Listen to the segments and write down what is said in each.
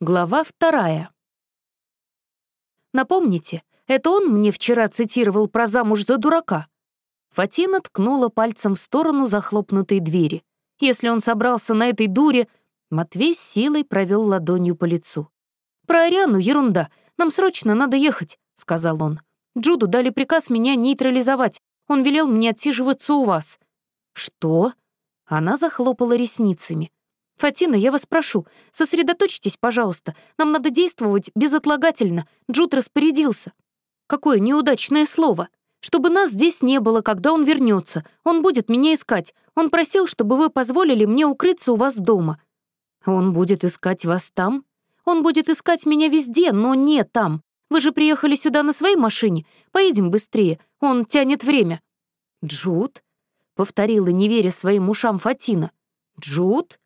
Глава вторая. Напомните, это он мне вчера цитировал про замуж за дурака? Фатина ткнула пальцем в сторону захлопнутой двери. Если он собрался на этой дуре... Матвей с силой провел ладонью по лицу. «Про Ариану ерунда. Нам срочно надо ехать», — сказал он. «Джуду дали приказ меня нейтрализовать. Он велел мне отсиживаться у вас». «Что?» Она захлопала ресницами. «Фатина, я вас прошу, сосредоточьтесь, пожалуйста. Нам надо действовать безотлагательно. Джуд распорядился». «Какое неудачное слово. Чтобы нас здесь не было, когда он вернется. Он будет меня искать. Он просил, чтобы вы позволили мне укрыться у вас дома». «Он будет искать вас там?» «Он будет искать меня везде, но не там. Вы же приехали сюда на своей машине. Поедем быстрее. Он тянет время». «Джуд?» — повторила, не веря своим ушам Фатина. «Джуд?»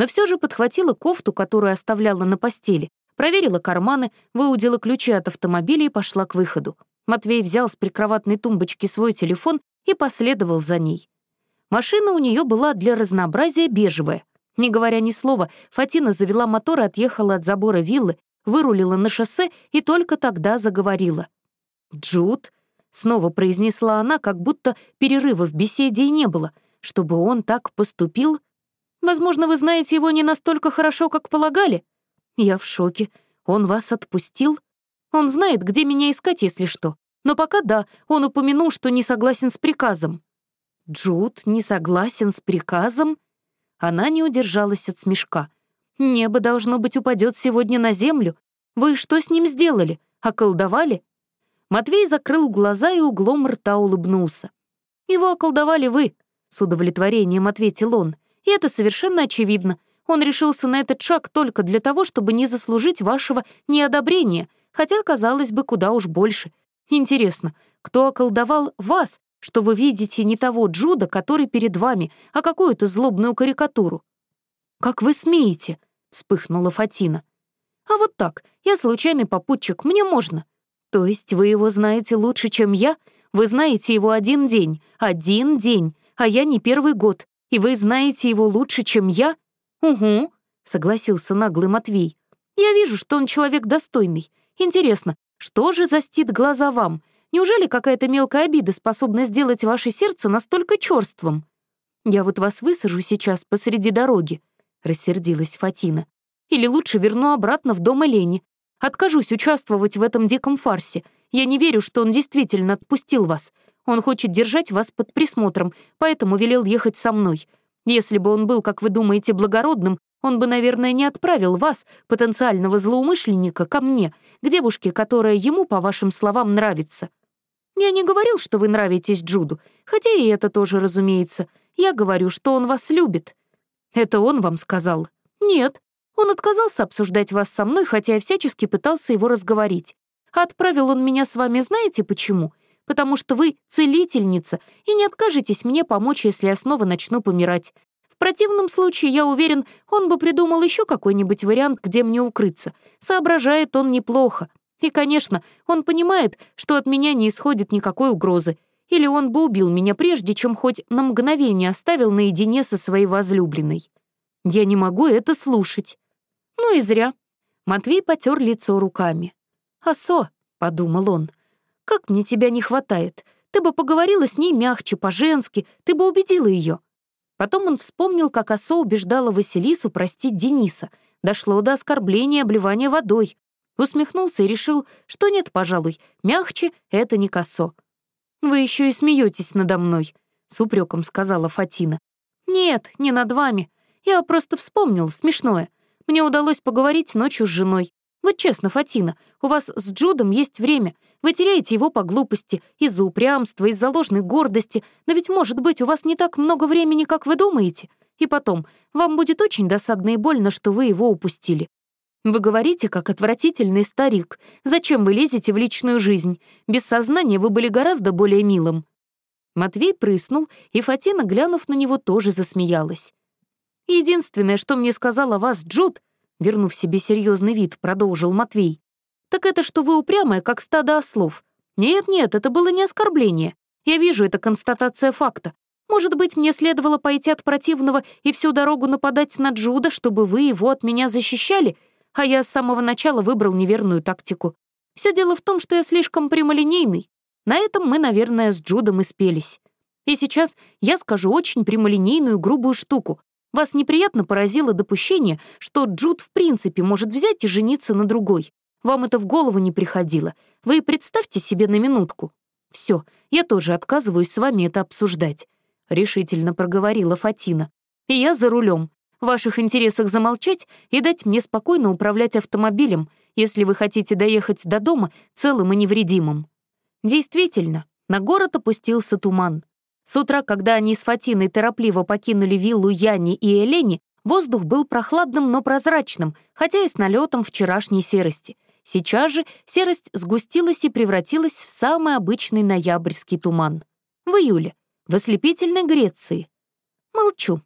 Но все же подхватила кофту, которую оставляла на постели, проверила карманы, выудила ключи от автомобиля и пошла к выходу. Матвей взял с прикроватной тумбочки свой телефон и последовал за ней. Машина у нее была для разнообразия бежевая. Не говоря ни слова, Фатина завела мотор и отъехала от забора виллы, вырулила на шоссе и только тогда заговорила. «Джуд?» — снова произнесла она, как будто перерыва в беседе и не было. Чтобы он так поступил, Возможно, вы знаете его не настолько хорошо, как полагали. Я в шоке. Он вас отпустил? Он знает, где меня искать, если что. Но пока да, он упомянул, что не согласен с приказом. Джуд не согласен с приказом? Она не удержалась от смешка. Небо, должно быть, упадет сегодня на землю. Вы что с ним сделали? Околдовали? Матвей закрыл глаза и углом рта улыбнулся. «Его околдовали вы», — с удовлетворением ответил он. И это совершенно очевидно. Он решился на этот шаг только для того, чтобы не заслужить вашего неодобрения, хотя, казалось бы, куда уж больше. Интересно, кто околдовал вас, что вы видите не того Джуда, который перед вами, а какую-то злобную карикатуру? «Как вы смеете?» — вспыхнула Фатина. «А вот так, я случайный попутчик, мне можно». «То есть вы его знаете лучше, чем я? Вы знаете его один день, один день, а я не первый год. И вы знаете его лучше, чем я?» «Угу», — согласился наглый Матвей. «Я вижу, что он человек достойный. Интересно, что же застит глаза вам? Неужели какая-то мелкая обида способна сделать ваше сердце настолько черствым?» «Я вот вас высажу сейчас посреди дороги», — рассердилась Фатина. «Или лучше верну обратно в дом Элени. Откажусь участвовать в этом диком фарсе. Я не верю, что он действительно отпустил вас. Он хочет держать вас под присмотром, поэтому велел ехать со мной. Если бы он был, как вы думаете, благородным, он бы, наверное, не отправил вас, потенциального злоумышленника, ко мне, к девушке, которая ему, по вашим словам, нравится. Я не говорил, что вы нравитесь Джуду, хотя и это тоже, разумеется. Я говорю, что он вас любит. Это он вам сказал? Нет. Он отказался обсуждать вас со мной, хотя я всячески пытался его разговорить. Отправил он меня с вами знаете почему? Потому что вы целительница и не откажетесь мне помочь, если я снова начну помирать. В противном случае, я уверен, он бы придумал еще какой-нибудь вариант, где мне укрыться. Соображает он неплохо. И, конечно, он понимает, что от меня не исходит никакой угрозы. Или он бы убил меня прежде, чем хоть на мгновение оставил наедине со своей возлюбленной. Я не могу это слушать. Ну и зря. Матвей потер лицо руками. «Асо», — подумал он, — как мне тебя не хватает. Ты бы поговорила с ней мягче, по-женски, ты бы убедила ее. Потом он вспомнил, как Осо убеждала Василису простить Дениса. Дошло до оскорбления обливания водой. Усмехнулся и решил, что нет, пожалуй, мягче — это не косо. «Вы еще и смеетесь надо мной», — с упреком сказала Фатина. «Нет, не над вами. Я просто вспомнил, смешное. Мне удалось поговорить ночью с женой. Вот честно, Фатина, у вас с Джудом есть время. Вы теряете его по глупости, из-за упрямства, из-за ложной гордости, но ведь, может быть, у вас не так много времени, как вы думаете. И потом, вам будет очень досадно и больно, что вы его упустили. Вы говорите, как отвратительный старик. Зачем вы лезете в личную жизнь? Без сознания вы были гораздо более милым». Матвей прыснул, и Фатина, глянув на него, тоже засмеялась. «Единственное, что мне сказал о вас Джуд, вернув себе серьезный вид, продолжил Матвей, так это что вы упрямая, как стадо ослов. Нет-нет, это было не оскорбление. Я вижу, это констатация факта. Может быть, мне следовало пойти от противного и всю дорогу нападать на Джуда, чтобы вы его от меня защищали? а я с самого начала выбрал неверную тактику. Все дело в том, что я слишком прямолинейный. На этом мы, наверное, с Джудом и спелись. И сейчас я скажу очень прямолинейную грубую штуку. Вас неприятно поразило допущение, что Джуд в принципе может взять и жениться на другой. Вам это в голову не приходило. Вы представьте себе на минутку. Все, я тоже отказываюсь с вами это обсуждать», — решительно проговорила Фатина. «И я за рулем. В ваших интересах замолчать и дать мне спокойно управлять автомобилем, если вы хотите доехать до дома целым и невредимым». Действительно, на город опустился туман. С утра, когда они с Фатиной торопливо покинули виллу Яни и Элени, воздух был прохладным, но прозрачным, хотя и с налетом вчерашней серости. Сейчас же серость сгустилась и превратилась в самый обычный ноябрьский туман. В июле, в ослепительной Греции. Молчу.